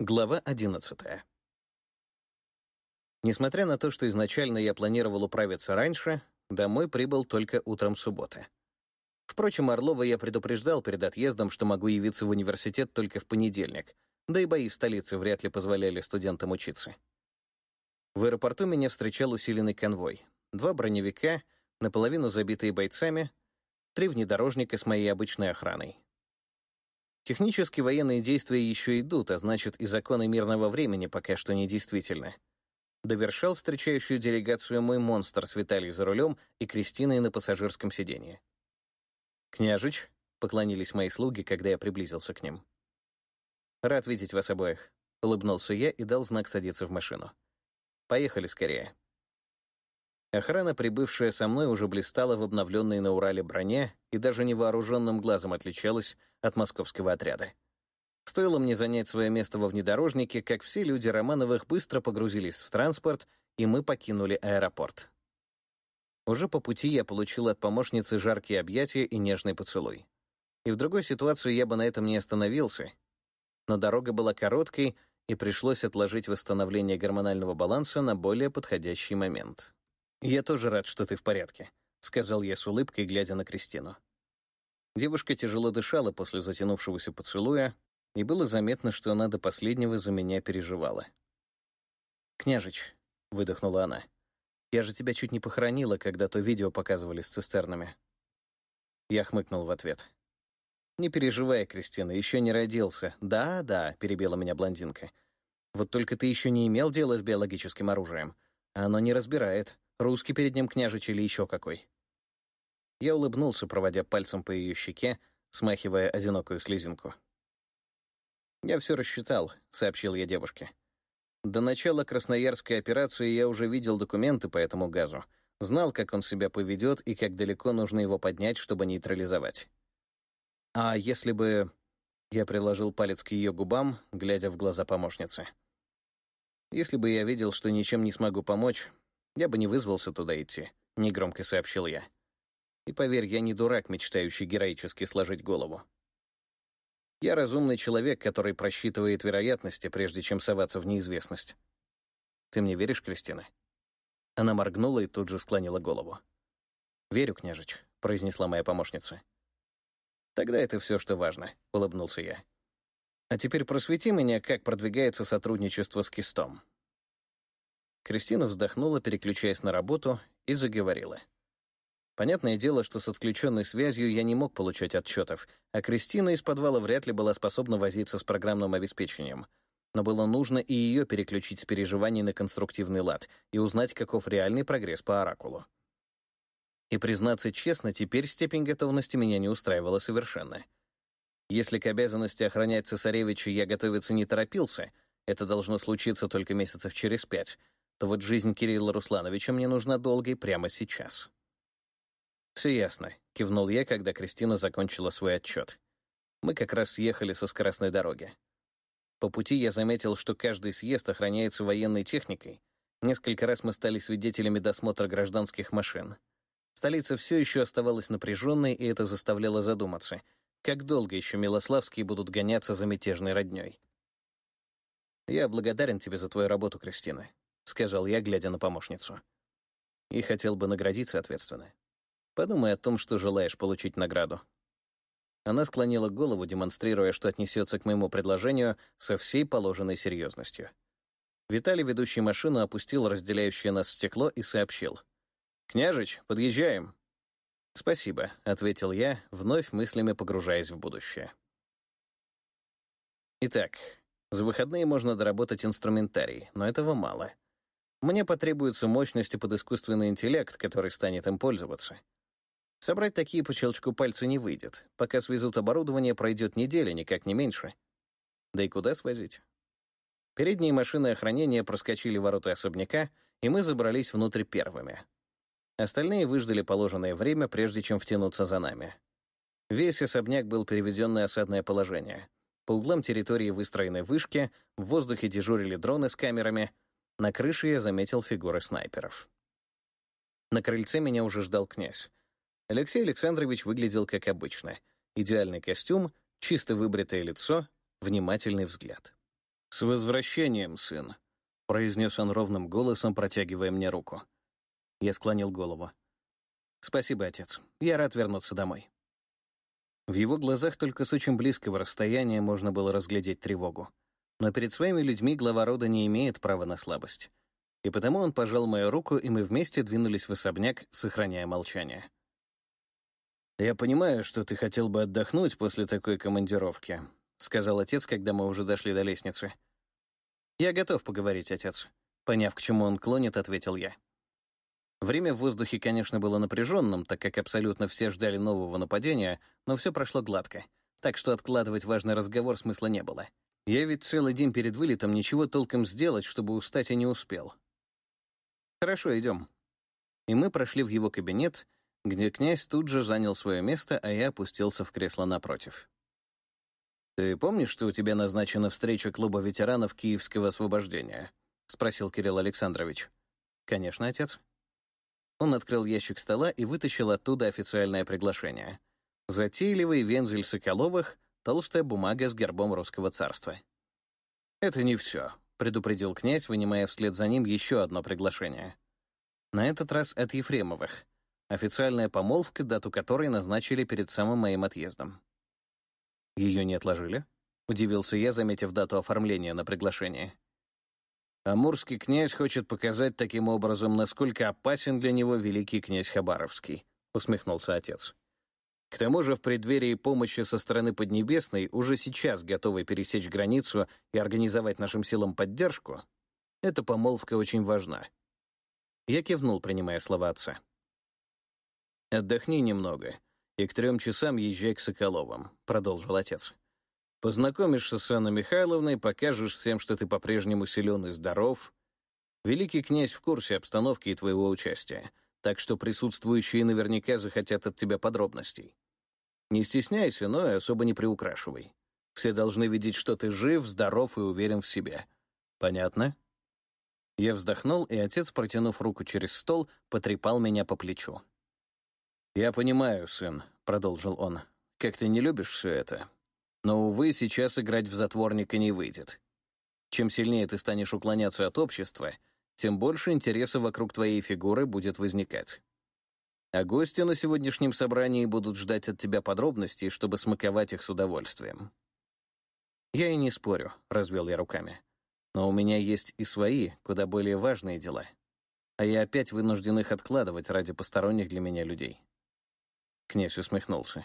Глава 11. Несмотря на то, что изначально я планировал управиться раньше, домой прибыл только утром субботы. Впрочем, Орлова я предупреждал перед отъездом, что могу явиться в университет только в понедельник, да и бои в столице вряд ли позволяли студентам учиться. В аэропорту меня встречал усиленный конвой. Два броневика, наполовину забитые бойцами, три внедорожника с моей обычной охраной. Технически военные действия еще идут, а значит, и законы мирного времени пока что не действительны. Довершал встречающую делегацию мой монстр с Виталий за рулем и Кристиной на пассажирском сиденье. «Княжич», — поклонились мои слуги, когда я приблизился к ним. «Рад видеть вас обоих», — улыбнулся я и дал знак садиться в машину. «Поехали скорее». Охрана, прибывшая со мной, уже блистала в обновленной на Урале броне и даже невооруженным глазом отличалась от московского отряда. Стоило мне занять свое место во внедорожнике, как все люди Романовых быстро погрузились в транспорт, и мы покинули аэропорт. Уже по пути я получил от помощницы жаркие объятия и нежный поцелуй. И в другой ситуации я бы на этом не остановился. Но дорога была короткой, и пришлось отложить восстановление гормонального баланса на более подходящий момент. «Я тоже рад, что ты в порядке», — сказал я с улыбкой, глядя на Кристину. Девушка тяжело дышала после затянувшегося поцелуя, и было заметно, что она до последнего за меня переживала. «Княжич», — выдохнула она, — «я же тебя чуть не похоронила, когда то видео показывали с цистернами». Я хмыкнул в ответ. «Не переживай, Кристина, еще не родился. Да, да», — перебила меня блондинка. «Вот только ты еще не имел дела с биологическим оружием. Оно не разбирает. Русский перед ним княжич или еще какой?» Я улыбнулся, проводя пальцем по ее щеке, смахивая одинокую слезинку. «Я все рассчитал», — сообщил я девушке. До начала красноярской операции я уже видел документы по этому газу, знал, как он себя поведет и как далеко нужно его поднять, чтобы нейтрализовать. А если бы... Я приложил палец к ее губам, глядя в глаза помощницы. Если бы я видел, что ничем не смогу помочь, я бы не вызвался туда идти, — негромко сообщил я. И поверь, я не дурак, мечтающий героически сложить голову. Я разумный человек, который просчитывает вероятности, прежде чем соваться в неизвестность. Ты мне веришь, Кристина? Она моргнула и тут же склонила голову. «Верю, княжич», — произнесла моя помощница. «Тогда это все, что важно», — улыбнулся я. «А теперь просвети меня, как продвигается сотрудничество с Кистом». Кристина вздохнула, переключаясь на работу, и заговорила. Понятное дело, что с отключенной связью я не мог получать отчетов, а Кристина из подвала вряд ли была способна возиться с программным обеспечением. Но было нужно и ее переключить с переживаний на конструктивный лад и узнать, каков реальный прогресс по оракулу. И, признаться честно, теперь степень готовности меня не устраивала совершенно. Если к обязанности охранять цесаревича я готовиться не торопился, это должно случиться только месяцев через пять — то вот жизнь Кирилла Руслановича мне нужна долгой прямо сейчас. «Все ясно», — кивнул я, когда Кристина закончила свой отчет. Мы как раз съехали со скоростной дороги. По пути я заметил, что каждый съезд охраняется военной техникой. Несколько раз мы стали свидетелями досмотра гражданских машин. Столица все еще оставалась напряженной, и это заставляло задуматься, как долго еще Милославские будут гоняться за мятежной родней. «Я благодарен тебе за твою работу, Кристина», — сказал я, глядя на помощницу. «И хотел бы наградить соответственно. Подумай о том, что желаешь получить награду». Она склонила голову, демонстрируя, что отнесется к моему предложению со всей положенной серьезностью. Виталий, ведущий машину, опустил разделяющее нас стекло и сообщил. «Княжич, подъезжаем». «Спасибо», — ответил я, вновь мыслями погружаясь в будущее. Итак, за выходные можно доработать инструментарий, но этого мало — мне потребуются мощности под искусственный интеллект, который станет им пользоваться. Собрать такие по щелчку пальца не выйдет. Пока свезут оборудование, пройдет неделя, никак не меньше. Да и куда свозить? Передние машины охранения проскочили ворота особняка, и мы забрались внутрь первыми. Остальные выждали положенное время, прежде чем втянуться за нами. Весь особняк был переведен на осадное положение. По углам территории выстроены вышки, в воздухе дежурили дроны с камерами — на крыше я заметил фигуры снайперов. На крыльце меня уже ждал князь. Алексей Александрович выглядел как обычно. Идеальный костюм, чисто выбритое лицо, внимательный взгляд. «С возвращением, сын», — произнес он ровным голосом, протягивая мне руку. Я склонил голову. «Спасибо, отец. Я рад вернуться домой». В его глазах только с очень близкого расстояния можно было разглядеть тревогу. Но перед своими людьми глава рода не имеет права на слабость. И потому он пожал мою руку, и мы вместе двинулись в особняк, сохраняя молчание. «Я понимаю, что ты хотел бы отдохнуть после такой командировки», — сказал отец, когда мы уже дошли до лестницы. «Я готов поговорить, отец», — поняв, к чему он клонит, ответил я. Время в воздухе, конечно, было напряженным, так как абсолютно все ждали нового нападения, но все прошло гладко, так что откладывать важный разговор смысла не было. Я ведь целый день перед вылетом ничего толком сделать, чтобы устать и не успел. «Хорошо, идем». И мы прошли в его кабинет, где князь тут же занял свое место, а я опустился в кресло напротив. «Ты помнишь, что у тебя назначена встреча клуба ветеранов Киевского освобождения?» — спросил Кирилл Александрович. «Конечно, отец». Он открыл ящик стола и вытащил оттуда официальное приглашение. Затейливый вензель Соколовых, толстая бумага с гербом русского царства. «Это не все», — предупредил князь, вынимая вслед за ним еще одно приглашение. На этот раз от Ефремовых — Официальная помолвка, дату которой назначили перед самым моим отъездом. Ее не отложили? Удивился я, заметив дату оформления на приглашение. Амурский князь хочет показать таким образом, насколько опасен для него великий князь Хабаровский, усмехнулся отец. К тому же в преддверии помощи со стороны Поднебесной, уже сейчас готовой пересечь границу и организовать нашим силам поддержку, эта помолвка очень важна. Я кивнул, принимая слова отца. «Отдохни немного, и к трем часам езжай к Соколовым», — продолжил отец. «Познакомишься с Анной Михайловной, покажешь всем, что ты по-прежнему силен и здоров. Великий князь в курсе обстановки и твоего участия, так что присутствующие наверняка захотят от тебя подробностей. Не стесняйся, но и особо не приукрашивай. Все должны видеть, что ты жив, здоров и уверен в себе. Понятно?» Я вздохнул, и отец, протянув руку через стол, потрепал меня по плечу. «Я понимаю, сын», — продолжил он, — «как ты не любишь все это. Но, увы, сейчас играть в затворника не выйдет. Чем сильнее ты станешь уклоняться от общества, тем больше интереса вокруг твоей фигуры будет возникать. А гости на сегодняшнем собрании будут ждать от тебя подробностей, чтобы смаковать их с удовольствием». «Я и не спорю», — развел я руками. «Но у меня есть и свои, куда более важные дела. А я опять вынужден их откладывать ради посторонних для меня людей». Князь усмехнулся.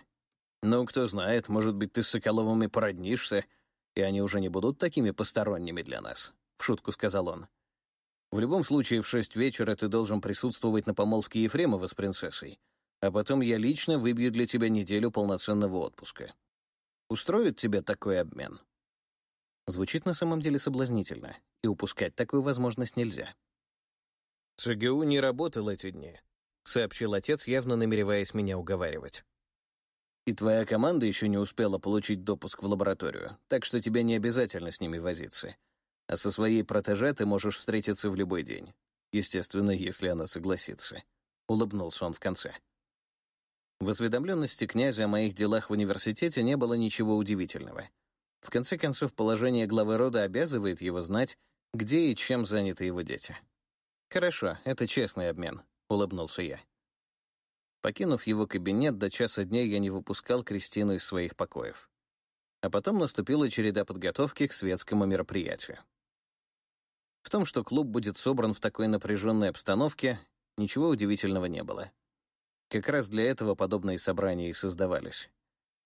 «Ну, кто знает, может быть, ты с Соколовыми породнишься, и они уже не будут такими посторонними для нас», — в шутку сказал он. «В любом случае, в шесть вечера ты должен присутствовать на помолвке Ефремова с принцессой, а потом я лично выбью для тебя неделю полноценного отпуска. Устроит тебя такой обмен?» Звучит на самом деле соблазнительно, и упускать такую возможность нельзя. ЦГУ не работал эти дни, — сообщил отец, явно намереваясь меня уговаривать. «И твоя команда еще не успела получить допуск в лабораторию, так что тебе не обязательно с ними возиться. А со своей протеже ты можешь встретиться в любой день. Естественно, если она согласится». Улыбнулся он в конце. В осведомленности князя о моих делах в университете не было ничего удивительного. В конце концов, положение главы рода обязывает его знать, где и чем заняты его дети. Хорошо, это честный обмен. — улыбнулся я. Покинув его кабинет, до часа дня я не выпускал Кристину из своих покоев. А потом наступила череда подготовки к светскому мероприятию. В том, что клуб будет собран в такой напряженной обстановке, ничего удивительного не было. Как раз для этого подобные собрания и создавались.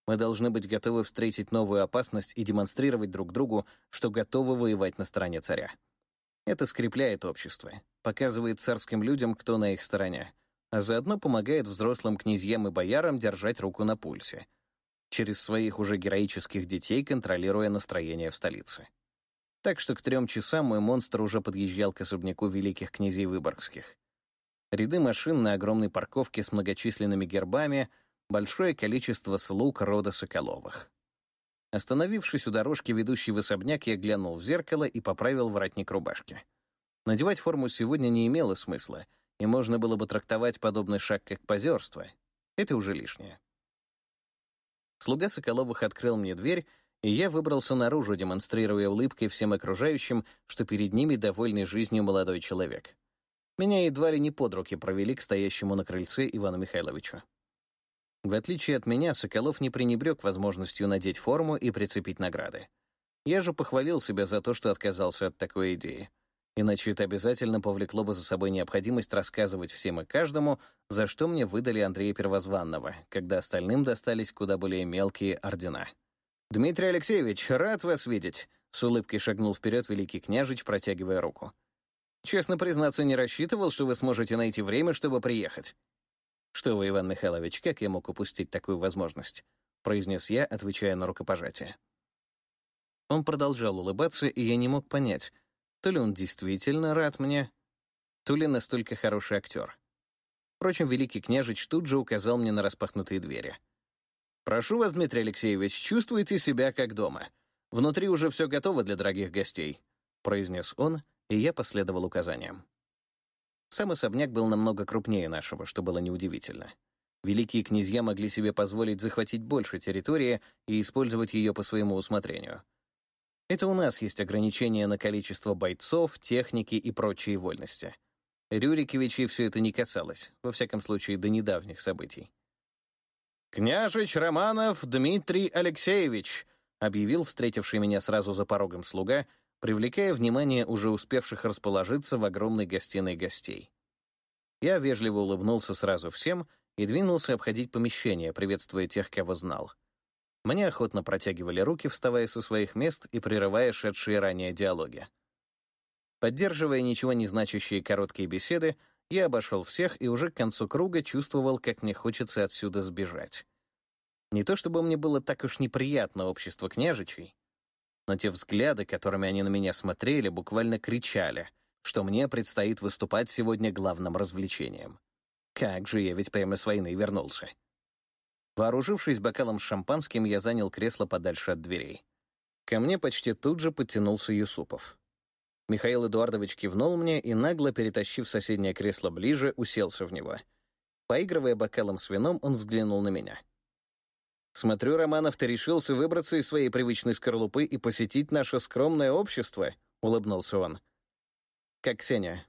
Мы должны быть готовы встретить новую опасность и демонстрировать друг другу, что готовы воевать на стороне царя. Это скрепляет общество, показывает царским людям, кто на их стороне, а заодно помогает взрослым князьям и боярам держать руку на пульсе, через своих уже героических детей контролируя настроение в столице. Так что к трем часам мой монстр уже подъезжал к особняку великих князей Выборгских. Ряды машин на огромной парковке с многочисленными гербами, большое количество слуг рода Соколовых. Остановившись у дорожки, ведущей в особняк, я глянул в зеркало и поправил воротник рубашки. Надевать форму сегодня не имело смысла, и можно было бы трактовать подобный шаг как позерство. Это уже лишнее. Слуга Соколовых открыл мне дверь, и я выбрался наружу, демонстрируя улыбкой всем окружающим, что перед ними довольный жизнью молодой человек. Меня едва ли не под руки провели к стоящему на крыльце Ивану Михайловичу. В отличие от меня, Соколов не пренебрег возможностью надеть форму и прицепить награды. Я же похвалил себя за то, что отказался от такой идеи. Иначе это обязательно повлекло бы за собой необходимость рассказывать всем и каждому, за что мне выдали Андрея Первозванного, когда остальным достались куда более мелкие ордена. «Дмитрий Алексеевич, рад вас видеть!» — с улыбкой шагнул вперед великий княжич, протягивая руку. «Честно признаться, не рассчитывал, что вы сможете найти время, чтобы приехать». «Что вы, Иван Михайлович, как я мог упустить такую возможность?» — произнес я, отвечая на рукопожатие. Он продолжал улыбаться, и я не мог понять — то ли он действительно рад мне, то ли настолько хороший актер. Впрочем, великий княжич тут же указал мне на распахнутые двери. «Прошу вас, Дмитрий Алексеевич, чувствуйте себя как дома. Внутри уже все готово для дорогих гостей», — произнес он, и я последовал указаниям. Сам особняк был намного крупнее нашего, что было неудивительно. Великие князья могли себе позволить захватить больше территории и использовать ее по своему усмотрению — это у нас есть ограничения на количество бойцов, техники и прочие вольности. Рюриковичей все это не касалось, во всяком случае, до недавних событий. «Княжич Романов Дмитрий Алексеевич», объявил встретивший меня сразу за порогом слуга, привлекая внимание уже успевших расположиться в огромной гостиной гостей. Я вежливо улыбнулся сразу всем и двинулся обходить помещение, приветствуя тех, кого знал. Мне охотно протягивали руки, вставая со своих мест и прерывая шедшие ранее диалоги. Поддерживая ничего не значащие короткие беседы, я обошел всех и уже к концу круга чувствовал, как мне хочется отсюда сбежать. Не то чтобы мне было так уж неприятно общество княжичей, но те взгляды, которыми они на меня смотрели, буквально кричали, что мне предстоит выступать сегодня главным развлечением. Как же я ведь прямо с войны вернулся. Вооружившись бокалом с шампанским, я занял кресло подальше от дверей. Ко мне почти тут же подтянулся Юсупов. Михаил Эдуардович кивнул мне и, нагло перетащив соседнее кресло ближе, уселся в него. Поигрывая бокалом с вином, он взглянул на меня. «Смотрю, Романов, ты решился выбраться из своей привычной скорлупы и посетить наше скромное общество», — улыбнулся он. «Как Ксения?»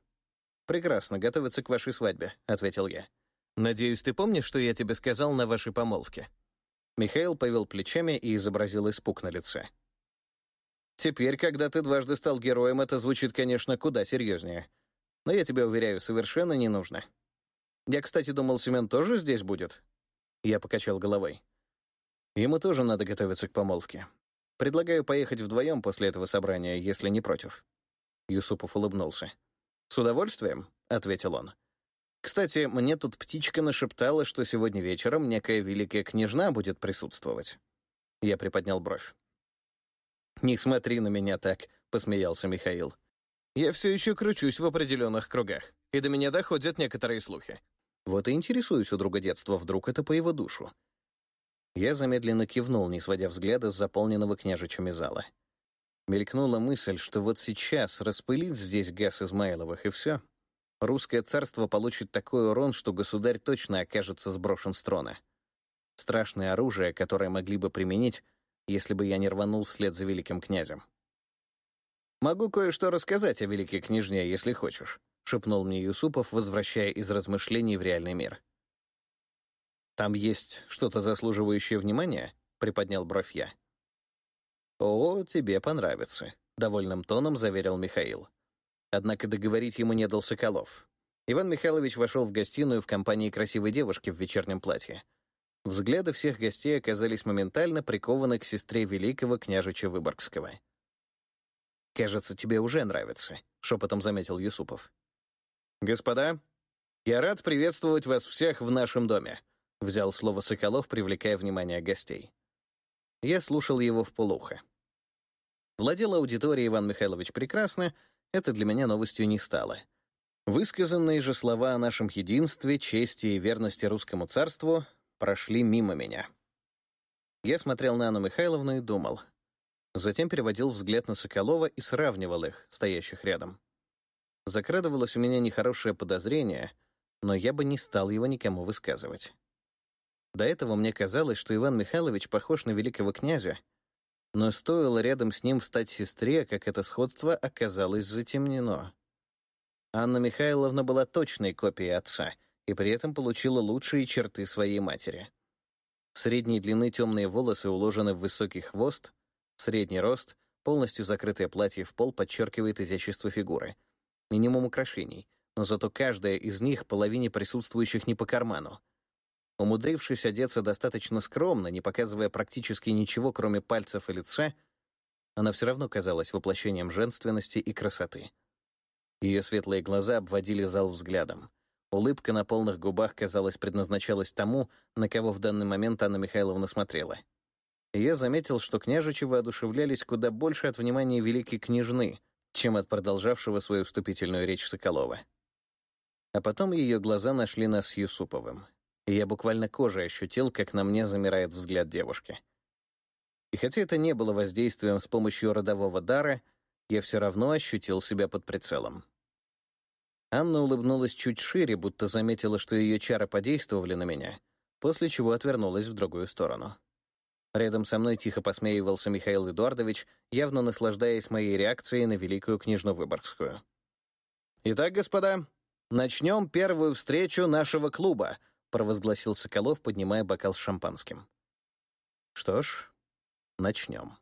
«Прекрасно, готовится к вашей свадьбе», — ответил я. «Надеюсь, ты помнишь, что я тебе сказал на вашей помолвке?» Михаил повел плечами и изобразил испуг на лице. «Теперь, когда ты дважды стал героем, это звучит, конечно, куда серьезнее. Но я тебе уверяю, совершенно не нужно. Я, кстати, думал, Семен тоже здесь будет?» Я покачал головой. «Ему тоже надо готовиться к помолвке. Предлагаю поехать вдвоем после этого собрания, если не против». Юсупов улыбнулся. «С удовольствием», — ответил он. Кстати, мне тут птичка нашептала, что сегодня вечером некая великая княжна будет присутствовать. Я приподнял бровь. «Не смотри на меня так», — посмеялся Михаил. «Я все еще кручусь в определенных кругах, и до меня доходят некоторые слухи. Вот и интересуюсь у друга детства, вдруг это по его душу». Я замедленно кивнул, не сводя взгляда с заполненного княжичами зала. Мелькнула мысль, что вот сейчас распылит здесь газ Измайловых, и все, Русское царство получит такой урон, что государь точно окажется сброшен с трона. Страшное оружие, которое могли бы применить, если бы я не рванул вслед за великим князем. «Могу кое-что рассказать о великой княжне, если хочешь», — шепнул мне Юсупов, возвращая из размышлений в реальный мир. «Там есть что-то заслуживающее внимания?» — приподнял бровь я. «О, тебе понравится», — довольным тоном заверил Михаил. Однако договорить ему не дал Соколов. Иван Михайлович вошел в гостиную в компании красивой девушки в вечернем платье. Взгляды всех гостей оказались моментально прикованы к сестре великого княжича Выборгского. «Кажется, тебе уже нравится», — шепотом заметил Юсупов. «Господа, я рад приветствовать вас всех в нашем доме», — взял слово Соколов, привлекая внимание гостей. Я слушал его в полухо. Владел аудиторией Иван Михайлович прекрасно, это для меня новостью не стало. Высказанные же слова о нашем единстве, чести и верности русскому царству прошли мимо меня. Я смотрел на Анну Михайловну и думал. Затем переводил взгляд на Соколова и сравнивал их, стоящих рядом. Закрадывалось у меня нехорошее подозрение, но я бы не стал его никому высказывать. До этого мне казалось, что Иван Михайлович похож на великого князя, Но стоило рядом с ним стать сестре, как это сходство оказалось затемнено. Анна Михайловна была точной копией отца и при этом получила лучшие черты своей матери. Средней длины темные волосы уложены в высокий хвост, средний рост, полностью закрытое платье в пол подчеркивает изящество фигуры. Минимум украшений, но зато каждая из них половине присутствующих не по карману. Умудрившись одеться достаточно скромно, не показывая практически ничего, кроме пальцев и лица, она все равно казалась воплощением женственности и красоты. Ее светлые глаза обводили зал взглядом. Улыбка на полных губах, казалось, предназначалась тому, на кого в данный момент Анна Михайловна смотрела. Я заметил, что княжичи воодушевлялись куда больше от внимания великой княжны, чем от продолжавшего свою вступительную речь Соколова. А потом ее глаза нашли нас с Юсуповым, и я буквально кожей ощутил, как на мне замирает взгляд девушки. И хотя это не было воздействием с помощью родового дара, я все равно ощутил себя под прицелом. Анна улыбнулась чуть шире, будто заметила, что ее чары подействовали на меня, после чего отвернулась в другую сторону. Рядом со мной тихо посмеивался Михаил Эдуардович, явно наслаждаясь моей реакцией на Великую княжну Выборгскую. «Итак, господа, начнем первую встречу нашего клуба», провозгласил Соколов, поднимая бокал с шампанским. «Что ж, начнем».